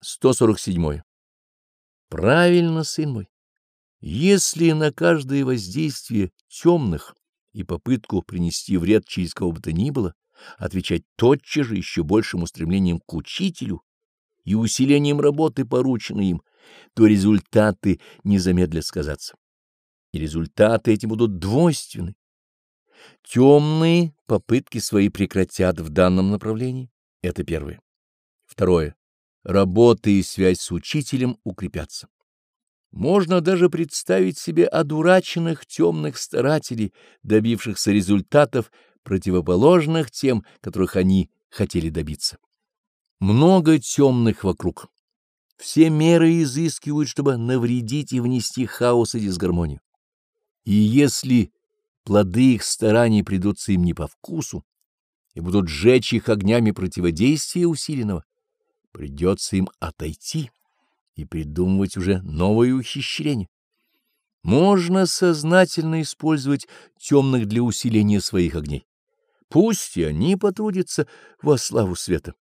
147. Правильно, сын мой. Если на каждое воздействие темных и попытку принести вред через кого бы то ни было, отвечать тотчас же еще большим устремлением к учителю и усилением работы, порученной им, то результаты не замедлят сказаться. И результаты эти будут двойственны. Темные попытки свои прекратят в данном направлении. Это первое. Второе. Работа и связь с учителем укрепятся. Можно даже представить себе одураченных темных старателей, добившихся результатов, противоположных тем, которых они хотели добиться. Много темных вокруг. Все меры изыскивают, чтобы навредить и внести хаос и дисгармонию. И если плоды их стараний придутся им не по вкусу и будут сжечь их огнями противодействия усиленного, придется им отойти и придумывать уже новые ухищрения. Можно сознательно использовать темных для усиления своих огней. Пусть и они потрудятся во славу света.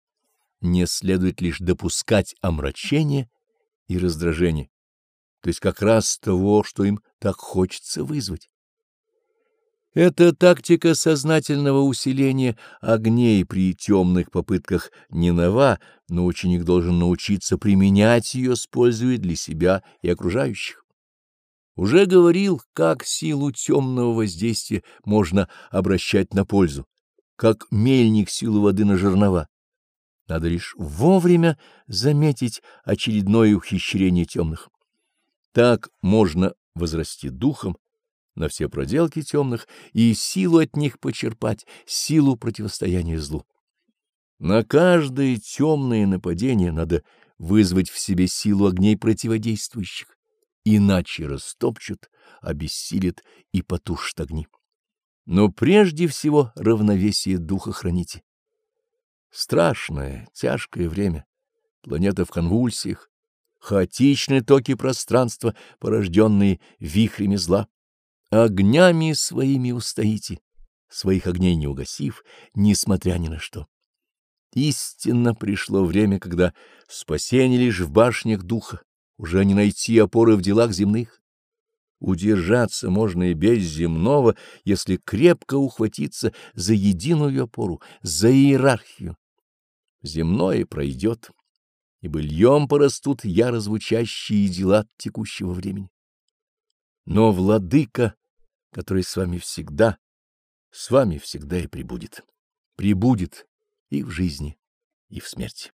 Не следует лишь допускать омрачение и раздражение, то есть как раз того, что им так хочется вызвать. Эта тактика сознательного усиления огней при темных попытках не нова, но ученик должен научиться применять ее, используя для себя и окружающих. Уже говорил, как силу темного воздействия можно обращать на пользу, как мельник силу воды на жернова. Надо лишь вовремя заметить очередное ухищрение темных. Так можно возрасти духом, на все проделки темных и силу от них почерпать, силу противостояния злу. На каждое темное нападение надо вызвать в себе силу огней противодействующих, иначе растопчут, обессилят и потушат огни. Но прежде всего равновесие духа храните. Страшное, тяжкое время, планета в конвульсиях, хаотичные токи пространства, порожденные вихрями зла. Огнями своими устоите, своих огней не угасив, несмотря ни на что. Истинно пришло время, когда спасение лишь в башнях духа, уже не найти опоры в делах земных. Удержаться можно и без земного, если крепко ухватиться за единую опору, за иерархию. Земное пройдет, и быльем порастут яро звучащие дела текущего времени. Но владыка, который с вами всегда, с вами всегда и прибудет. Прибудет и в жизни, и в смерти.